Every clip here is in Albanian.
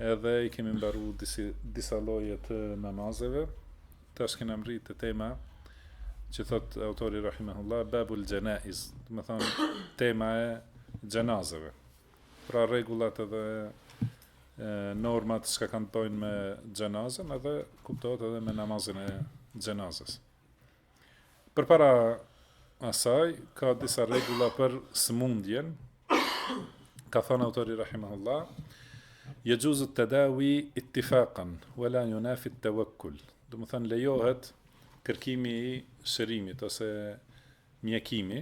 Edhe i kemi mbaru disi, disa lloje të namazeve. Tash kena mrri te tema që thot autori Rahimehullah, Babul Xhenaiz, domethonë tema e xhenazeve. Pra rregullat edhe e, normat çka kanë të bëjnë me xhenazen edhe kuptohet edhe me namazin e xhenazes. Përpara asaj, ka disa rregulla për sëmundjen, ka thënë autori Rahimahullah, jexhuzu et-tedavi ittifakan, ve la junafi et-tevekkul, domethënë lejohet kërkimi i shërimit, ose mjekimi,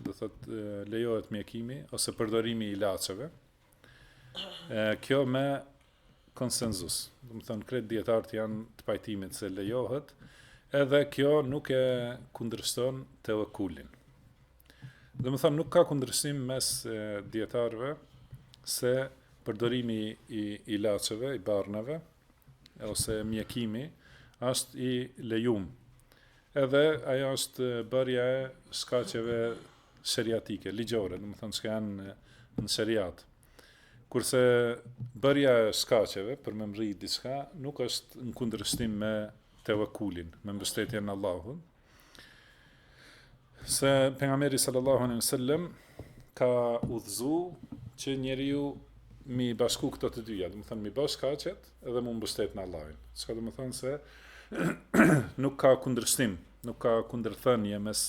do thotë lejohet mjekimi, ose përdorimi i ilaçeve, E, kjo me konsensus. Domethënë, krejt dijetarët janë të pajtimit se lejohet, edhe kjo nuk e kundërshton tevekulin. Domethënë, nuk ka kundërshtim mes dijetarëve se përdorimi i ilaçeve, i barnave, ose mjekimi, është i lejum. Edhe ajo është bërja e shkaqeve sheriatike, ligjore, domethënë që janë në, në sheriat. Kurse bërja e shkaqeve për me mrri diçka, nuk është në kundërshtim me tevekulin, me mbështetje në Allahun. Se pejgamberi sallallahu alejhi ve sellem, ka udhëzu që njeriu me i bashku këto të dyja, domethënë me i ba shkaqet edhe mu mbështet në Allahun. Çka domethënë se nuk ka kundërshtim, nuk ka kundërthënie mes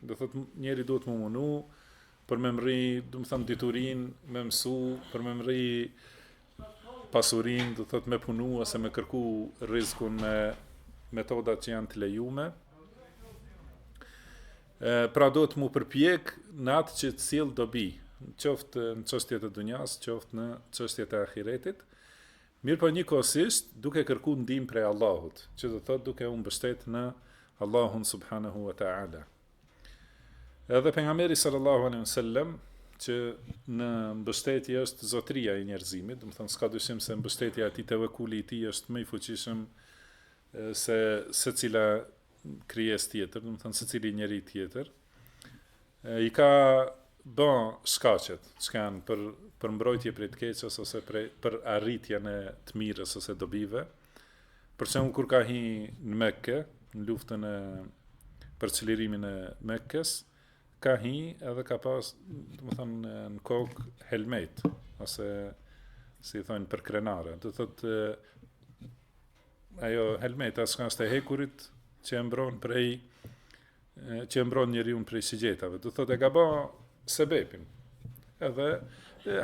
Do thot njeriu duhet mu munu për me mrri, domethënë diturinë, me mësu, për me mrri pasurinë, do thot me punu ose me kërku rrizkun me metodat që janë të lejume. Ë pra duhet mu përpjek në atë që të sjell dobi, qoftë në çështjet e dunjas, qoftë në çështjet e ahiretit. Mirëpo njëkohësisht duke kërku ndihmë prej Allahut, që do të thotë duke u mbështetë në Allahun subhanehu ue teala. Edhe pejgamberi sallallahu alejhi ve sellem që në mbështetje është zotëria e njerëzimit, domethënë s'ka dyshim se mbështetja e tij tevekuli i tij është më i fuqishëm se secila krijesë tjetër, domethënë secili njeri tjetër, i ka ba shkaqet, çka janë për për mbrojtje prej të keqës ose prej për arritjen e të mirës ose dobive. Për shembull kur ka hi në Mekë, në luftën e për çlirimin e Mekës, ka hi edhe ka pas, domethënë në kokë helmetë ose si i thonë përkrenare. Do thotë Ajo helmeta çka është e hekurit që e mbron prej që e mbron njeriun prej sigjetave. Do thotë e ka bë sebepin. Edhe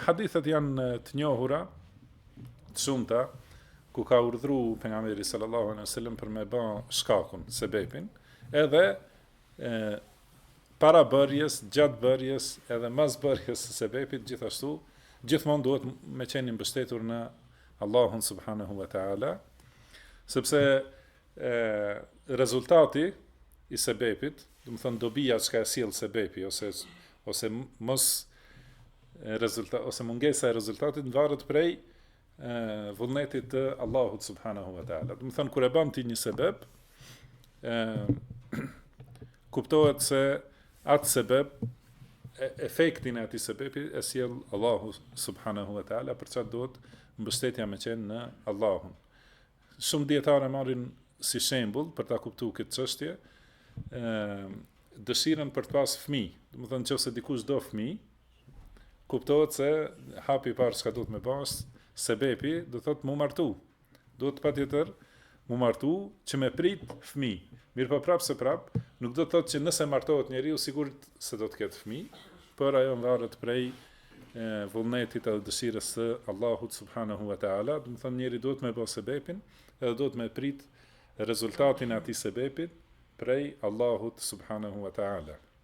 hadithet janë të njohura të shumta ku ka urdhru pejgamberi sallallahu alejhi we sellem për me bë shkakun, sebepin, edhe e, para bërjes, gjatë bërjes, edhe mas bërjes së sebepit, gjithashtu, gjithmonë duhet me qenë mbështetur në Allahun subhanahu wa taala sepse e, rezultati i sebepit, domethënë dobia çka e sjell sebepi ose ose mos rezultat ose mungesa e rezultatit varet prej vullnetit të Allahut subhanahu wa taala. Domethënë kur e bën ti një sebep, e kuptohet se Atë sebeb, e, efektin e atij sebepi e sjell Allahu subhanahu wa ta'ala, për qatë duhet mbështetja me qenë në Allahun. Shumë dijetarë e marrin si shembull për ta kuptu këtë çështje, e, dëshirën për të pas fmij, domethënë qofse dikush do fmij, kuptohet se hapi i parë çka duhet me ba, sebepi do thotë mu martu, Duhet patjetër mu martu që me prit fmij. Mirpo prap se prap, nuk do të thotë që nëse martohet njeriu sigurt se do të ketë fmij, por ajo varet prej vullnetit edhe dëshirës së Allahut subhanahu wa taala, domethënë njeri duhet me bë sebepin, edhe duhet me prit rezultatin e atij sebepit prej Allahut subhanahu wa taala.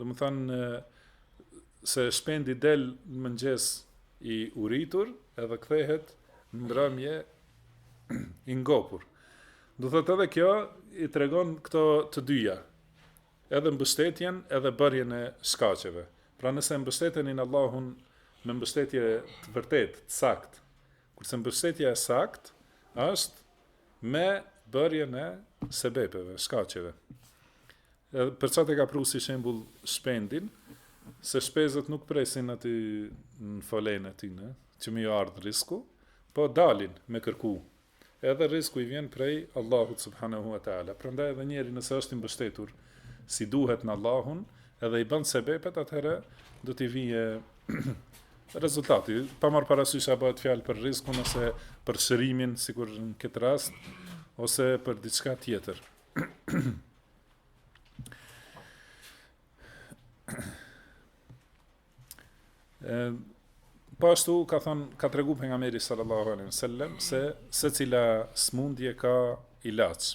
Domethënë se shpendi del në mëngjes i uritur edhe kthehet në mbrëmje i ngopur. Do thotë edhe kjo i tregon këto të dyja, edhe mbështetjen edhe bërjen e shkaqeve. Pra nëse mbështeteni në Allahun me mbështetje të vërtet, të sakt, Kurse mbështetja e saktë është me bërjen e sebepeve, shkaqeve. Edhe për qat e ka pru si shembull shpendin, se shpezët nuk presin aty në folenë e tyne, që me ju ardh rizku, po dalin me kërku. Edhe rizku i vjen prej Allahut subhanahu wa taala. Prandaj edhe njeri nëse është i mbështetur si duhet në Allahun, edhe i bën sebepet atëherë do t'i vijë Rezultati, pa marrë parasysh a bëhet fjalë për rizkun ose për shërimin, sikur në këtë rast, ose për diçka tjetër. Po ashtu ka thënë, ka tregu pejgamberi sallallahu alejhi we sellem, se secila smundje ka ilaç.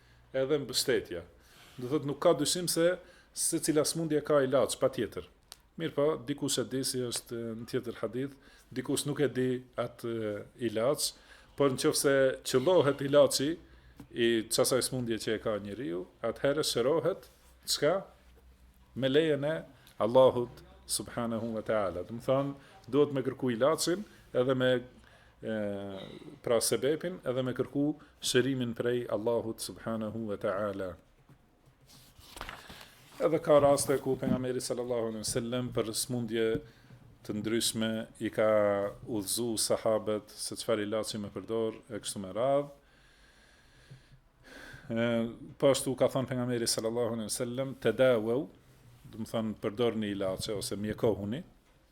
Edhe mbështetja. Do të thotë nuk ka dyshim se secila smundje ka ilaç patjetër. Mirpo dikush e di si është në tjetër hadith, dikush nuk e di atë ilaç, por në qoftë se qëllohet ilaçi i qasaj smundje që e ka njeriu, atëherë shërohet çka me lejen e Allahut subhanahu wa taala. Domethënë duhet me kërku ilaçin edhe me pra sebepin edhe me kërku shërimin prej Allahut subhanahu wa ta'ala. Edhe ka raste ku Pejgamberi sallallahu alaihi sallam për smundje të ndryshme i ka udhzu sahabet se çfarë ilaçi me përdor e kështu me radhë. Po ashtu ka thonë Pejgamberi sallallahu alaihi sallam tedawau, domethënë përdorni ilaçe ose mjekohuni,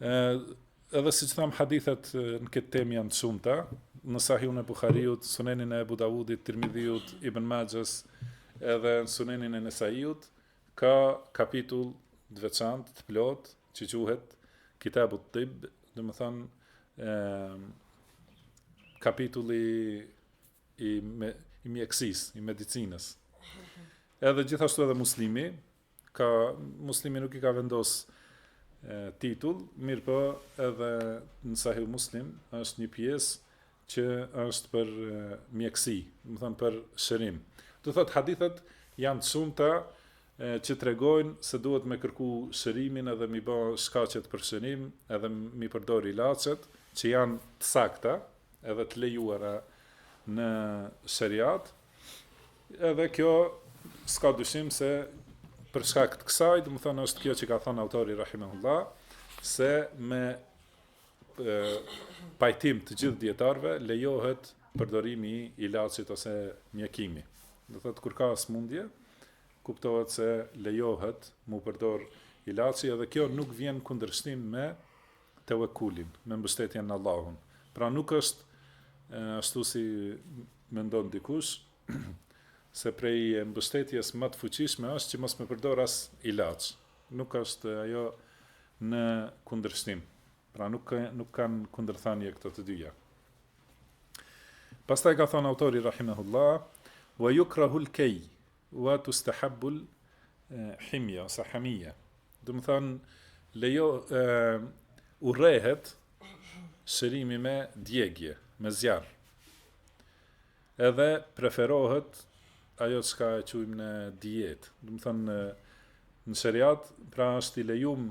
E, edhe siç thamë hadithet në këtë temë janë të shumta, në sahihun e Buhariut, sunenin e Ebu Davudit, Tirmidhiut, Ibn Maxhës, edhe në sunenin e Nesaiut, ka kapitull të veçantë, të plotë, që quhet Kitabut tib, domethënë, e, kapitulli i, me, i mjekësisë, i medicinës. Edhe gjithashtu edhe Muslimi, Ka, Muslimi nuk i ka vendos e, titull, mirëpo edhe në Sahih Muslim është një pjesë që është për e, mjekësi, domethënë për shërim. Do të thotë hadithet janë të shumta e, që tregojnë se duhet me kërku shërimin edhe m'i ba shkaqet për shërim edhe m'i përdor ilaçet që janë të sakta edhe të lejuara në sheriat, Edhe kjo s'ka dyshim se për shkak të kësaj, domethënë është kjo që ka thënë autori rahimahullah, se me e, pajtim të gjithë dietarëve lejohet përdorimi i ilaçit ose mjekimi. Do të thotë kur ka smundje, kuptohet se lejohet m'u përdor ilaçi edhe kjo nuk vjen n'kundërshtim me tewekulin, me mbështetjen në Allahun. Pra nuk është ashtu si Mendon dikush se prej mbështetjes ma të fuqishme është që mos me përdor as ilaç. Nuk është ajo në kundërshtim. Pra nuk nuk kanë kundërthënie këto të dyja. Pastaj ka thonë autori rahimahullah, "Wa yukrahu al-kay" Wa tustahabbul himya ose hamia. Domethënë lejo urrehet shërimi me djegje, me zjarr. Edhe preferohet ajo çka e quajmë ne dietë. Domethënë në sheriat pra është i lejum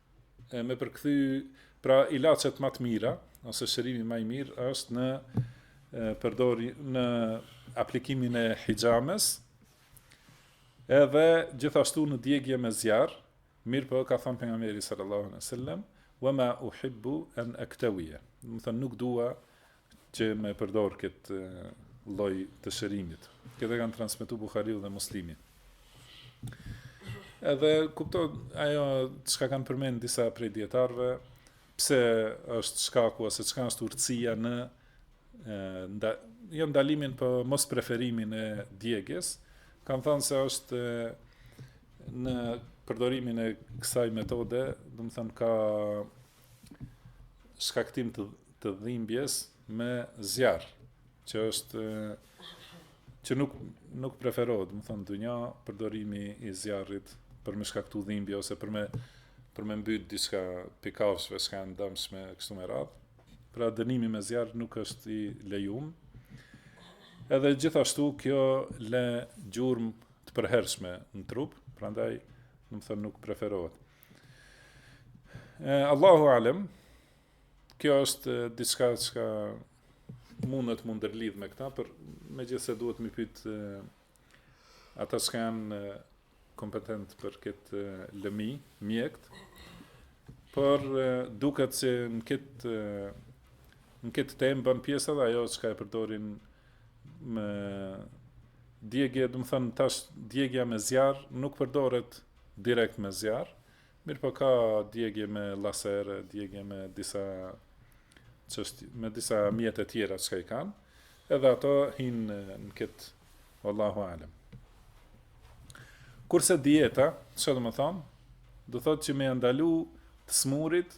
e me përkthy pra ilaçet ma të mira ose shërimi ma i mirë është në përdori në aplikimin e hixhames edhe gjithashtu në djegje me zjarr mirëpo ka than pejgamberi sallallahu alaihi wasallam wama uhibbu an aktawiya domethanë nuk dua që me përdor këtë lloj të shërimit. Këtë kanë transmetu Buhariu dhe Muslimi. Edhe kupto ajo çka kanë përmend disa prej dijetarëve, pse është shkaku ose çka është urtësia në nda, jo ndalimin po mos preferimin e djegjes, kanë thënë se është në përdorimin e kësaj metode, domethanë ka shkaktim të, të dhimbjes me zjarr, që është që nuk nuk preferohet, domethanë në dynja përdorimi i zjarrit për me shkaktu dhimbje ose për me për me mbyt diçka pi kafshve çka janë t'dëmshme kështu me radhë. Pra dënimi me zjarr nuk është i lejuar. Edhe gjithashtu kjo le gjurmë të përhershme në trup, prandaj domethanë nuk preferohet. Allahu alem, kjo është diçka çka mundet mund ndërlidh me këta, por megjithëse duhet m'i pyt ata çka janë kompetent për këtë lëmi, mjekt, por duket se në këtë në këtë temë bën pjesë edhe ajo çka e përdorin me djegje, domethënë tash djegja me zjarr nuk përdoret direkt me zjarr, mirëpo ka djegje me lasere, djegje me disa çështje, me disa mjete të tjera çka i kanë. Edhe ato hin në këtë Allahu alem. Kurse dieta, çka domethënë? Do thotë që me ia ndalu të smurit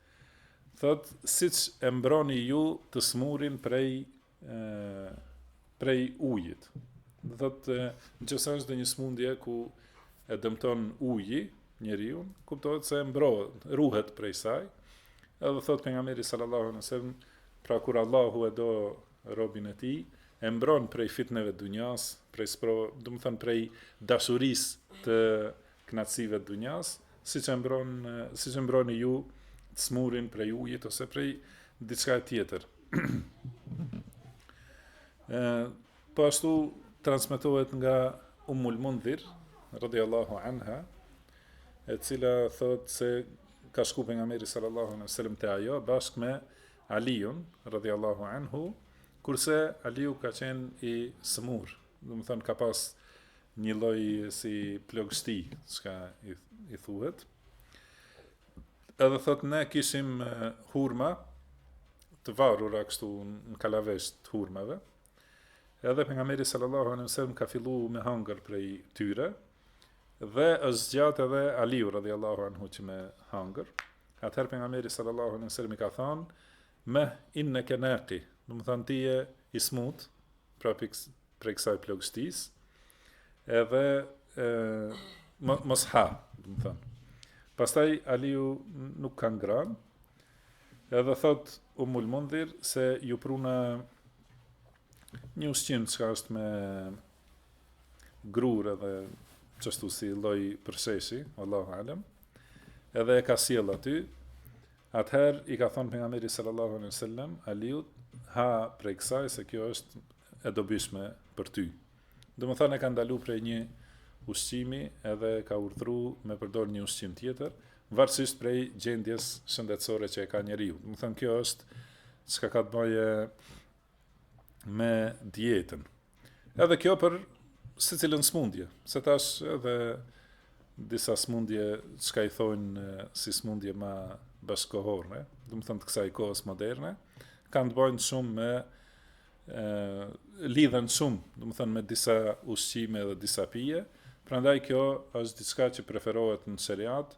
Thotë siç e mbroni ju të smurin prej prej ujit. Do thotë nëse është një smundje ku e dëmton uji njeriun, kuptohet se mbrohet, ruhet prej saj. Edhe thotë pejgamberi sallallahu alaihi wasallam, pra kur Allahu e do robin e tij, e mbron prej fitneve të dynjas, prej spro, domethënë prej dashurisë të kënaqësive të dynjas, siç e mbron, siç e mbroni ju t'smurin prej ujit ose prej diçka tjetër. Ë po ashtu transmetohet nga Ummul Mundhir radhiyallahu anha, e cila thotë se ka shku pejgamberi sallallahu alaihi wasallam te ajo, bashk me Aliun, radhjallahu anhu, kurse Aliu ka qenë i smur, Domethënë ka pas një lloj si plogështi, çka i thuhet. Edhe thot ne kishim hurma të varura kështu në kalavesh të hurmave. Edhe pejgamberi sallallahu alejhi wasallam ka fillu me hangër prej tyre, dhe është zgjat edhe Aliu radhiyallahu anhu që me hangër. Atëherë pejgamberi sallallahu alejhi wasallam i ka thonë, Meh inneke nakih, domethonë ti je i smutë, pra prej kësaj plogështisë, edhe e, mos ha, domethonë. Pastaj Aliu nuk ka ngranë, edhe thot Umul Mundhir se ju pruna një ushqim çka është me grurë edhe qështu si lloj përsheshi, Allahu alem, edhe e ka sjell aty, Atëherë i ka thënë pejgamberi sallallahu alejhi wasallam Aliut, ha prej kësaj se kjo është e dobishme për ty. Domethënë e ka ndalu prej një ushqimi edhe ka urdhru me përdor një ushqim tjetër, varsisht prej gjendjes shëndetsore që e ka njeriu. Domethënë kjo është çka ka të baje me dietën. Edhe kjo për secilën smundje, se tash edhe disa smundje çka i thojnë si smundje ma bashkëkohore, domethënë të kësaj kohës moderne, kanë të bojnë shumë me lidhen shumë, domethënë me disa ushqime dhe disa pije, prandaj kjo është diçka që preferohet në sheriat,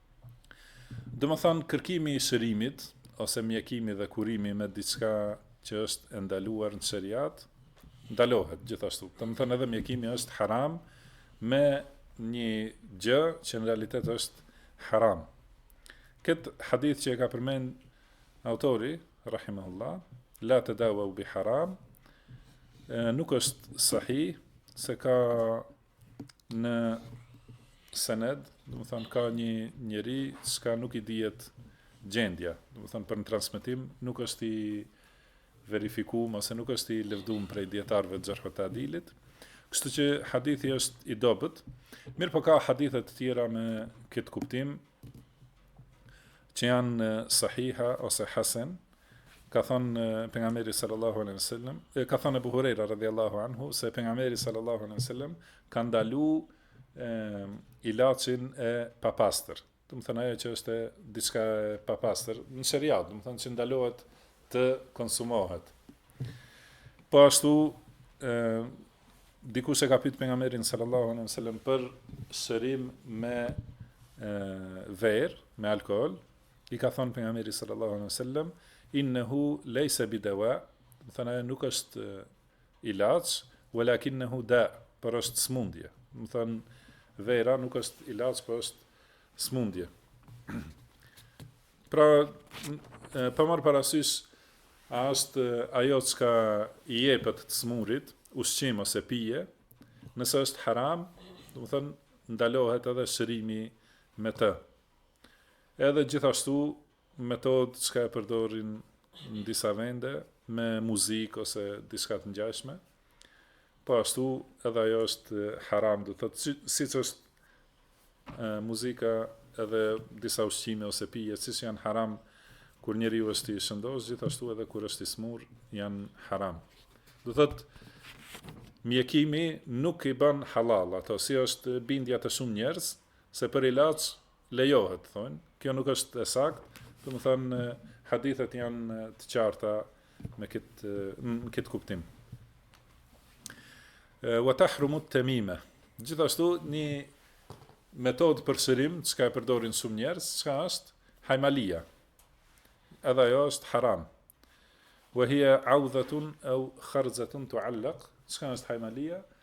Domethonë kërkimi i shërimit, ose mjekimi dhe kurimi me diçka që është e ndaluar në sheriat, ndalohet gjithashtu. Domethonë edhe mjekimi është haram me një gjë që në realitet është haram. Këtë hadith që e ka përmend autori, rahimahullah, la tedawau bi haram, nuk është sahih, se ka në sened, domethonë ka një njeri që nuk i dihet gjendja, domethonë për në transmetim nuk është i verifikuar, ose nuk është i lëvduar prej dijetarëve të xherhu tadilit. Kështu që hadithi është i dobët. Mirëpo ka hadithe të tjera me këtë kuptim, që janë sahih ose hasen, ka thënë pejgamberi sallallahu alejhi wasallam, e ka thënë Abu Huraira radhiyallahu anhu se pejgamberi sallallahu alejhi wasallam ka ndalu e ilaçin e papastër. Domethonë ajo që është diçka e papastër në sheriat, domethonë që ndalohet të konsumohet. Po ashtu e Dikush e ka pyet pejgamberin sallallahu alejhi ve sellem për shërim me verë, me alkool, i ka thënë pejgamberi sallallahu alejhi ve sellem innehu laysa bidawa, domethënë ajo nuk është ilaç, walakinnehu da, por është smundje. Domethënë vera nuk është ilaç, por është smundje. Pra, pa marrë parasysh, a është ajo çka i jepet të smurit, ushqim ose pije, nëse është haram, domethënë, ndalohet edhe shërimi me të. Edhe gjithashtu, metodë çka e përdorin në disa vende, me muzikë ose diçka të ngjashme, po ashtu edhe ajo është haram, domethënë siç është muzika edhe disa ushqime ose pije siç janë haram kur njeriu është i shëndosh, gjithashtu edhe kur është i smur janë haram. Do thot mjekimi nuk i bën hallall, ato si është bindja te shumë njerëz se për ilaç lejohet, thonë. Kjo nuk është e saktë, domethënë hadithet janë të qarta në këtë, në këtë kuptim. Wa tahrumu tamima. Gjithashtu një metodë për shërim, çka e përdorin shumë njerëz, çka është hajmalia. Edhe ajo është haram. Wa hiya awdhatun aw kharazatun tu'allaq. Çka është hajmalia?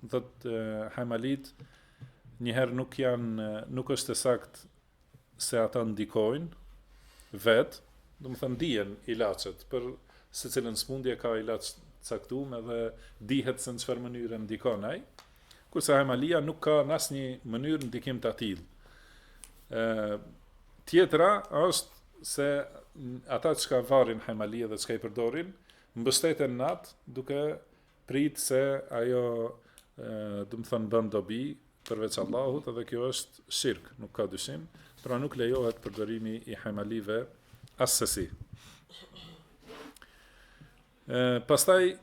Domethënë hajmalitë, njëherë nuk janë, nuk është e sakt se ata ndikojnë vetë, domethënë dihen ilaçet, për secilën smundje ka ilaç të caktum edhe dihet se në çfarë mënyrë ndikon ai, kurse Hajmalia nuk ka në asnjë mënyrë ndikim të atillë. Tjetra është se ata çka varin Hajmalia dhe çka i përdorin, mbështeten në të duke Prit se ajo domethënë bën dobi përveç Allahut dhe kjo është shirk, nuk ka dyshim, pra nuk lejohet përdorimi i hajmalive assesi. Pastaj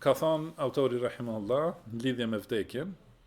ka thënë autori rahimahullah në lidhje me vdekjen,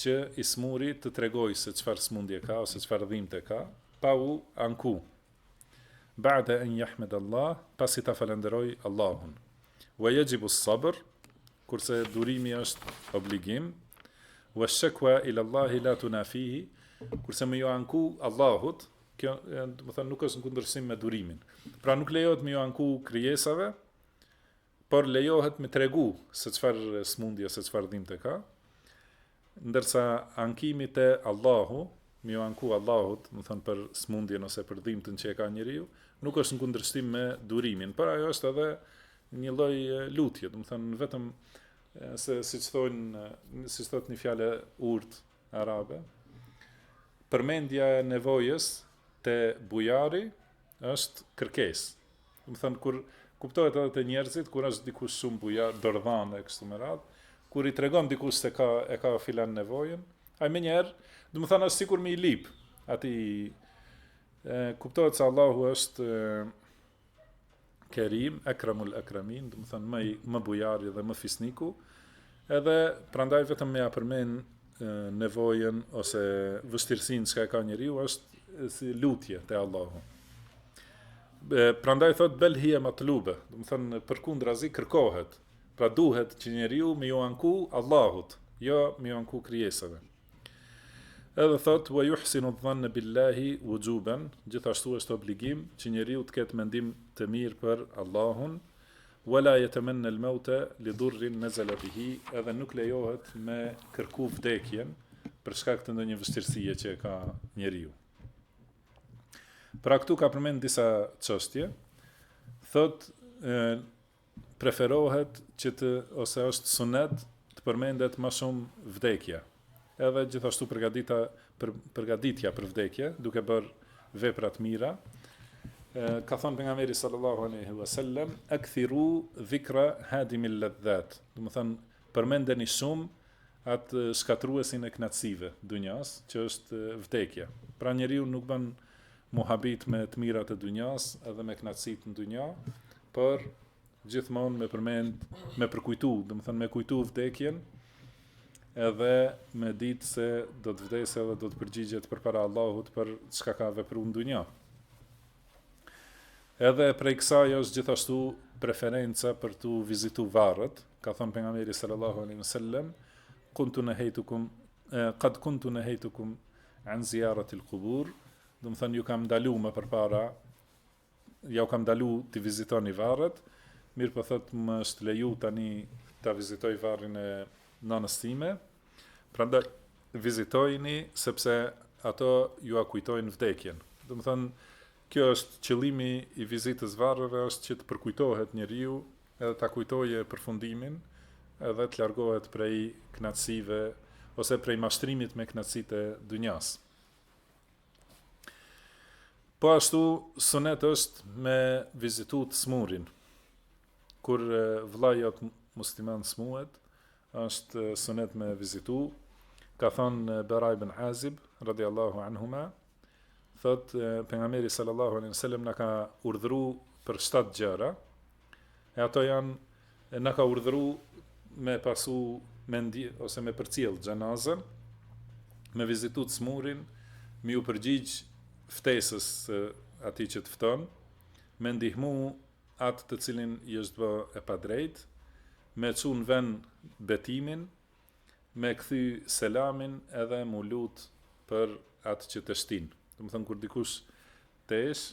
që i smuri të tregojë se çfarë sëmundje ka ose çfarë dhimbte ka, pa u anku. Ba'da an yahmad Allah, pasi ta falënderoj Allahun. Wa yajibu as-sabr, kurse durimi është obligim. Wa shakwa ila Allah la tunafihi, kurse me ju anku Allahut, kjo domethënë nuk është në kundërshtim me durimin. Pra nuk lejohet me ju anku krijesave, por lejohet me tregu se çfarë smundje ose çfarë dhimte ka. Ndërsa ankimi te Allahu, me ju anku Allahut, domethon për smundjen ose për dhimbtën që e ka njeriu, nuk është në kundërshtim me durimin, por ajo është edhe një lloj lutje, domethon vetëm se siç thonë, siç thot një fjalë urtë, arabe. Përmendja e nevojës te bujari është kërkesë. Domethënë kur kuptohet edhe te njerëzit kur është dikush shumë bujar, dordhan e kështu me radhë, kur i tregon dikush se ka e ka filan nevojën, ai menjëherë, domethënë është sikur me i lip. Aty kuptohet se Allahu është Kerim, Ekramul Ekramin, domethonë më më bujari dhe më fisniku. Edhe prandaj vetëm me ja përmend nevojën ose vështirësinë që e ka njeriu është si lutje te Allahu. Be, prandaj thot bel hije matlube, domethonë përkundrazi kërkohet. Pra duhet që njeriu me ju anku Allahut, jo me ju anku krijesave. Edhe thot wa yuhsinu dhanna billahi wujuban, gjithashtu është obligim që njeriu të ketë mendim të mirë për Allahun, wala yatamanna al-mauta li durrin nazala bihi, edhe nuk lejohet me kërku vdekjen për shkak të ndonjë vështirësie që e ka njeriu. Pra këtu ka përmend disa çështje. Thot Preferohet që të ose është sunet të përmendet më shumë vdekja, edhe gjithashtu përgatita për përgatitja për vdekje, duke bërë vepra të mira. Ka thënë pejgamberi sallallahu alaihi wasallam, "Akthiru dhikra hadimil ladhat." Domethonë, përmendeni shumë atë shkatruesin e kënaqësive dunjas, që është vdekja. Pra njeriu nuk bën muhabet me të mirat e dunjas, edhe me kënaqësitë në dunja, Por gjithmonë me përmend, me përkujtu, domethënë me kujtu vdekjen, edhe me ditë se do të vdesë dhe do të përgjigjet përpara Allahut për çka ka vepru në dunja. Edhe prej kësaj është gjithashtu preferenca për të vizitu varret, ka thënë pejgamberi sallallahu alejhi ve sellem, kuntu nehejtukum, qad kuntu nehejtukum an zijaretil kubur, domethënë ju kam ndalu më përpara Jau kam ndalu t'i vizitoni varret, mirëpo thotë më është leju tani ta vizitoj varrin e nënës time. Prandaj vizitojini sepse ato jua kujtojnë vdekjen. Domethonë kjo është qëllimi i vizitës varreve është që të përkujtohet njeriu edhe ta kujtojë përfundimin edhe të largohet prej kënaqësive ose prej mashtrimit me kënaqësitë e dynjas. Po ashtu, sunet është me vizitu të smurin. Kur vla jot musliman smuet, është sunet me vizitu. Ka thonë Bera ibn Azib, radiallahu anhuma, thot pejgamberi sallallahu alaihi wasallam na ka urdhru për shtat gjëra, E ato janë e na ka urdhëru me pasu me ndi, ose me përcjell xhenazën, me vizitu të smurin, me ju përgjigj ftesës së atij që të fton, me ndihmu atë të cilin i është bë e padrejt, me çu në vend betimin, me kthy selamin edhe mu lut për atë që teshtin. Domethënë kur dikush tesh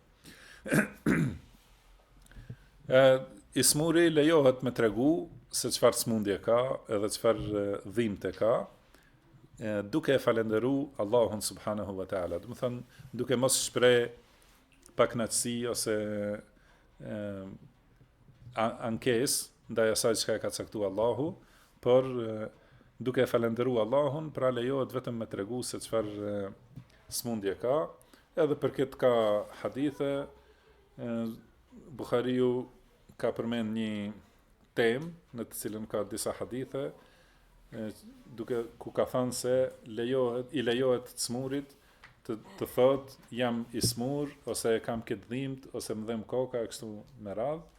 e, i smuri lejohet me tregu se çfar smundje ka edhe çfar dhimte ka, e, duke e falenderu Allahun subhanahu wa ta'ala. Domethënë, duke mos shpre paknaqësi ose e, ankes, ndaj asaj çka e ka caktu Allahu, por duke e falenderu Allahun, pra lejohet vetëm me tregu se çfar smundje ka, Edhe për këtë ka hadithe, Bukhariu ka përmend një tem në të cilën ka disa hadithe, duke ku ka thënë se lejohet i lejohet të smurit të të thot jam i smur ose e kam këtë dhimtë ose më dhem koka e kështu me radhë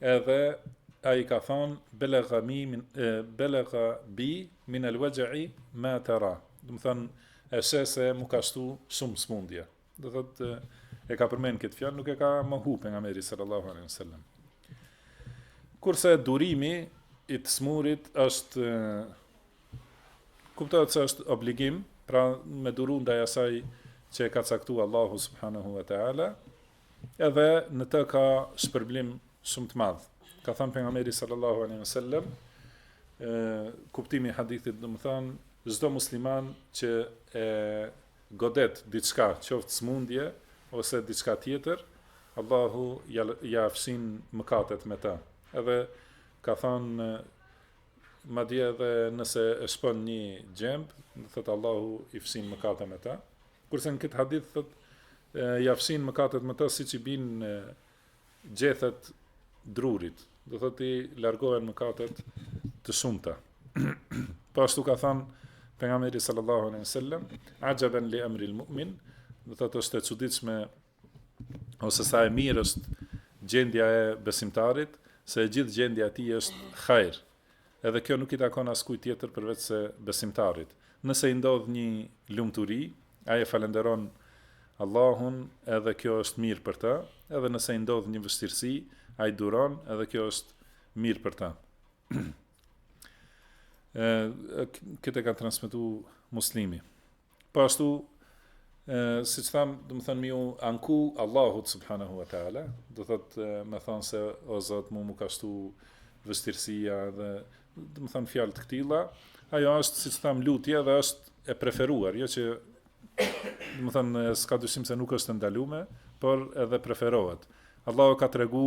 Edhe ai ka thënë belagha bi min belagha bi min al waj'i ma tara. Domethënë e sheh se mu ka shtu shumë smundje. Do thotë e ka përmend këtë fjalë, nuk e ka mohu pejgamberi sallallahu alaihi wasallam. Kurse durimi i të smurit është kuptohet se është obligim, pra me duru ndaj asaj që e ka caktuar Allahu subhanahu wa taala, Edhe në të ka shpërblim shumë të madh. Ka thënë pejgamberi sallallahu alaihi wasallam, kuptimi i hadithit, domethënë, çdo musliman që e godet diçka, qoftë smundje ose diçka tjetër, Allahu ja, ja fshin mëkatet me të. Edhe ka thënë Madje edhe nëse e shpon një gjemb, do thotë Allahu i fshin mëkate me të. Kurse në këtë hadith thotë ja fshin mëkatet me të siç i bin gjethet drurit. Do thotë i largohen mëkatet të shumta. Po ashtu ka thënë pejgamberi sallallahu alejhi we sellem, "Ajaban li amri al-mu'min", do thotë është e çuditshme ose sa e mirë është gjendja e besimtarit, se e gjithë gjendja e tij është hajr. Edhe kjo nuk i takon askujt tjetër përveç se besimtarit. Nëse i ndodh një lumturi, ai e falënderon Allahun, edhe kjo është mirë për të, edhe nëse i ndodh një vështirësi, ai duron, edhe kjo është mirë për të. Këtë e ka transmetu Muslimi. Po ashtu, siç thamë, domethënë, me iu anku Allahut, subhanahu wa ta'ala, do të thotë, me thënë se, o Zot, mu m'u ka shtu vështirësia dhe, domethënë, fjalë të këtilla, ajo është, siç thamë, lutje dhe është e preferuar, jo që, domethënë, s'ka dyshim se nuk është e ndalume, por edhe preferohet. Allahu ka tregu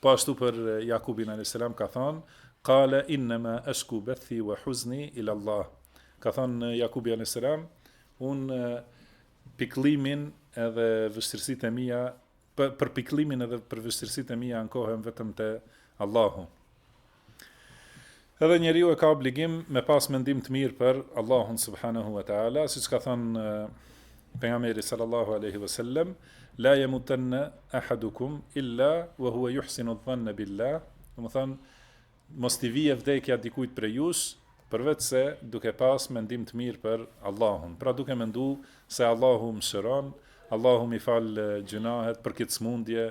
Po ashtu për Jakubin alayhis salam ka thënë qala inma ashku bathi wa huzni ila Allah. Ka thënë Jakubi alayhis salam unë pikëllimin edhe vështirësitë e mia për pikëllimin edhe për vështirësitë e mia ankohem vetëm te Allahu. Edhe njeriu e ka obligim me pas mendim të mirë për Allahun subhanahu wa taala, siç ka thënë pejgamberi sallallahu alaihi wasallam, la yamutanna ahadukum illa wa huwa yuhsinu dhanna billah, domethënë mos t'i vijë vdekja dikujt prej jush, përveç se duke pas mendim të mirë për Allahun. Pra duke mendu se Allahu më shëron, Allahu m'i fal gjynahet për këtë smundje,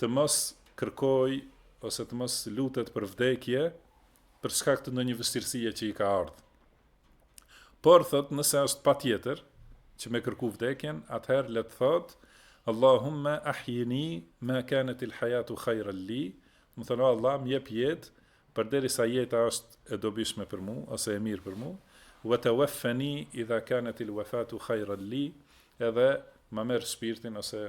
të mos kërkojë ose të mos lutet për vdekje për shkak të ndonjë vështirësie që i ka ardh. Por thotë, nëse është patjetër që me kërku vdekjen, atëherë le të thotë, Allahumma ahyini ma kanat al hayatu khayran li, domethënë o Allah më jep jetë përderisa jeta është e dobishme për mu ose e mirë për mu, wa tawaffani idha kanat al wafatu khayran li, edhe ma merr shpirtin ose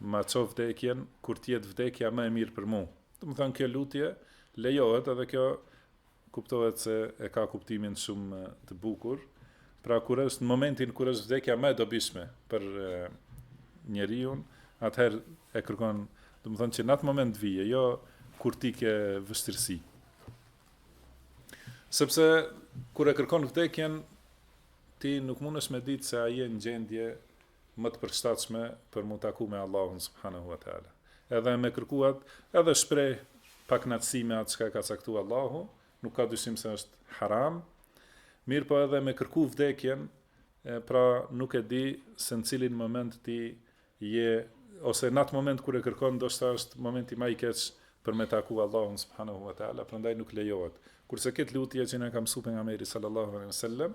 Ma ço vdekjen kur të jetë vdekja më e mirë për mu. Domethënë kjo lutje lejohet edhe kjo kuptohet se e ka kuptimin shumë të bukur. Pra kur është në momentin kur është vdekja më e dobishme për njeriun, atëherë e kërkon, domethënë që në atë moment t'i vijë, jo kur ti ke vështirësi. Sepse kur e kërkon vdekjen ti nuk mundesh me ditë se a je në gjendje më të përshtatshme për m'u taku me Allahun subhanahu wa taala. Edhe me kërku atë, edhe shpreh pakënaqësi me atë çka ka caktuar Allahu, nuk ka dyshim se është haram. Mirëpo edhe me kërku vdekjen, e, pra nuk e di se në cilin moment ti je ose në atë moment kur e kërkon ndoshta është momenti më i keq për me taku Allahun subhanahu wa taala, prandaj nuk lejohet. Kurse këtë lutje që na ka mësuar pejgamberi sallallahu alaihi wasallam,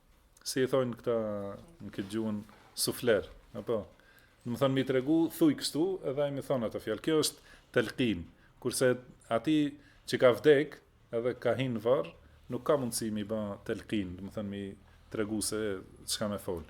si i thonë këta në këtë gjuhën sufler, apo? Domethonë mi tregu, thuj kështu, edhe ai me thonë atë fjalë. Kjo është telkin, kurse atij që ka vdek, edhe ka hi n'varr, nuk ka mundësi mi ba telkin, domethonë mi tregu se çka me folë.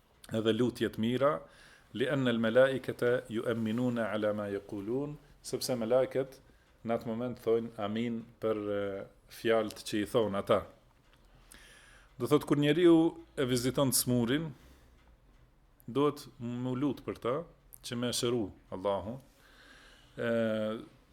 edhe lutje të mira, li'anna al-malaikata yu'amminuna 'ala ma yaqulun, sepse melaiket në atë moment thonë amin për fjalët që i thonë ata. Do thotë kur njeriu e viziton smurin, duhet mu lut për ta që me shëru Allahu.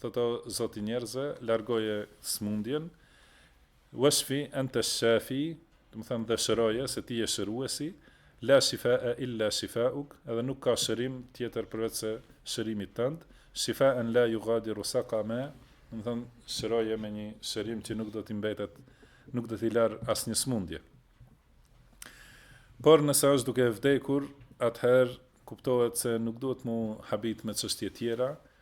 Thotë o Zot i njerëzve, largoje smundjen, washfi ente shafi, domethënë dhe shëroje se ti je shëruesi, la shifaa illa shifauk, edhe nuk ka shërim tjetër përveçse shërimit tënd, shifaan la yughadiru saqama, domethënë shëroje me një shërim që nuk do t'i mbetet, nuk do t'i lan asnjë smundje. Por nëse është duke vdekur, atëherë kuptohet se nuk duhet mu habit me çështje tjera,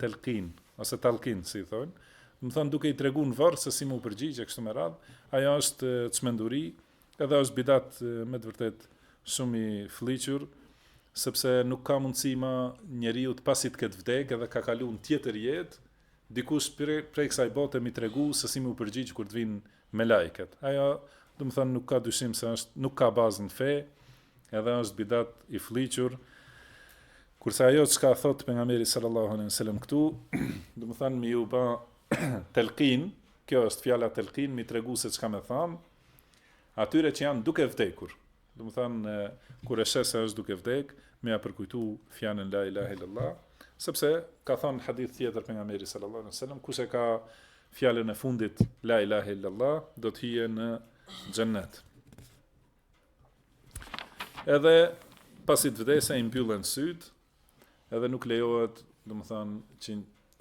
telkin, ose talkin, si i thonë, me thonë duke i tregu në vorr se si mu përgjigj e kështu me radhë, ajo është çmenduri, edhe është bidat me të vërtetë shumë i flliqur, sepse nuk ka mundësi ma njeriut pasi të ketë vdek edhe ka kalu në tjetër jetë, dikush prej kësaj bote mi tregu se si mu përgjigj kur të vijnë Melaiket. Ajo, domethënë nuk ka dyshim se është, nuk ka bazë në fe, edhe është bidat i flliqur. Kurse ajo çka thotë pejgamberi sallallahu alejhi ve sellem këtu, domethënë me ju ba telkin, kjo është fjala telkin, mi tregu se çka me thanë, atyre që janë duke vdekur. Domethënë kur e sheh se është duke vdek, me ja përkujtu fjalën la ilahe illallah, sepse ka thënë hadith tjetër pejgamberi sallallahu alaihi wasallam, kush e ka fjalën e fundit la ilahe illallah, do të hyjë në xhennet. Edhe pasi të vdesë i mbyllen sytë, Edhe nuk lejohet, domethënë, që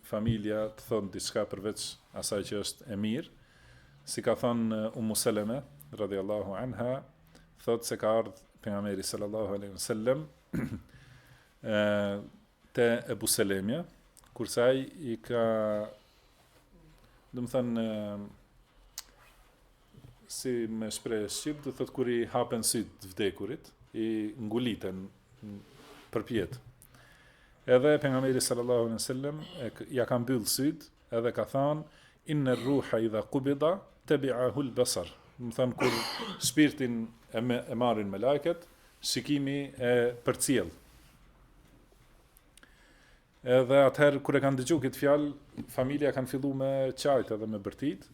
familja të thonë diçka përveç asaj që është e mirë. Si ka thënë Ummu Seleme radhiyallahu anha, thotë se ka ardh pejgamberi sallallahu alaihi wasallam te Abu Seleme, kurse ai i ka domethënë Si me shpreh shqip do thotë kur i hapen sytë të vdekurit, i nguliten përpjet. Edhe pejgamberi sallallahu alejhi ve sellem ja ka mbyll sytë, edhe ka thënë inna ruha idha qubida tabi'ahu al-basar. Domethonë kur shpirtin e, me, e marrin melaiket, shikimi e përcjell. Edhe atëherë kur e kanë dëgju këtë fjalë, familja kanë fillu me qajt edhe me bërtit,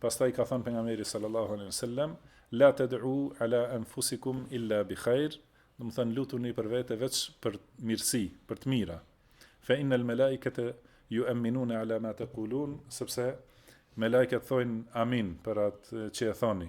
pastaj ka thënë pejgamberi sallallahu alejhi ve sellem, la ted'u ala enfusikum illa bi khajr, domethënë lutuni për vete veç për mirësi, për të mira, fe innel melaikete juemminune ala ma tekulun, sepse melaiket thojnë amin për atë që e thoni,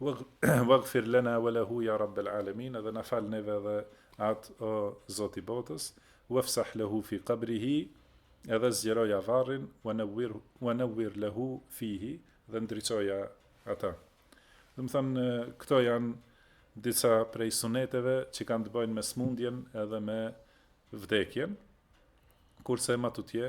Waghfir lana wa lahu ya rabb al alamin dhe na fal neve dhe at o Zoti i botëve wafsah lahu fi qabrihi edhe zgjeroja varrin wa nawwir wa nawwir lahu fihi dhe ndriçoja ata domethënë këto janë disa prej suneteve që kanë të bëjnë me smundjen edhe me vdekjen kurse më tutje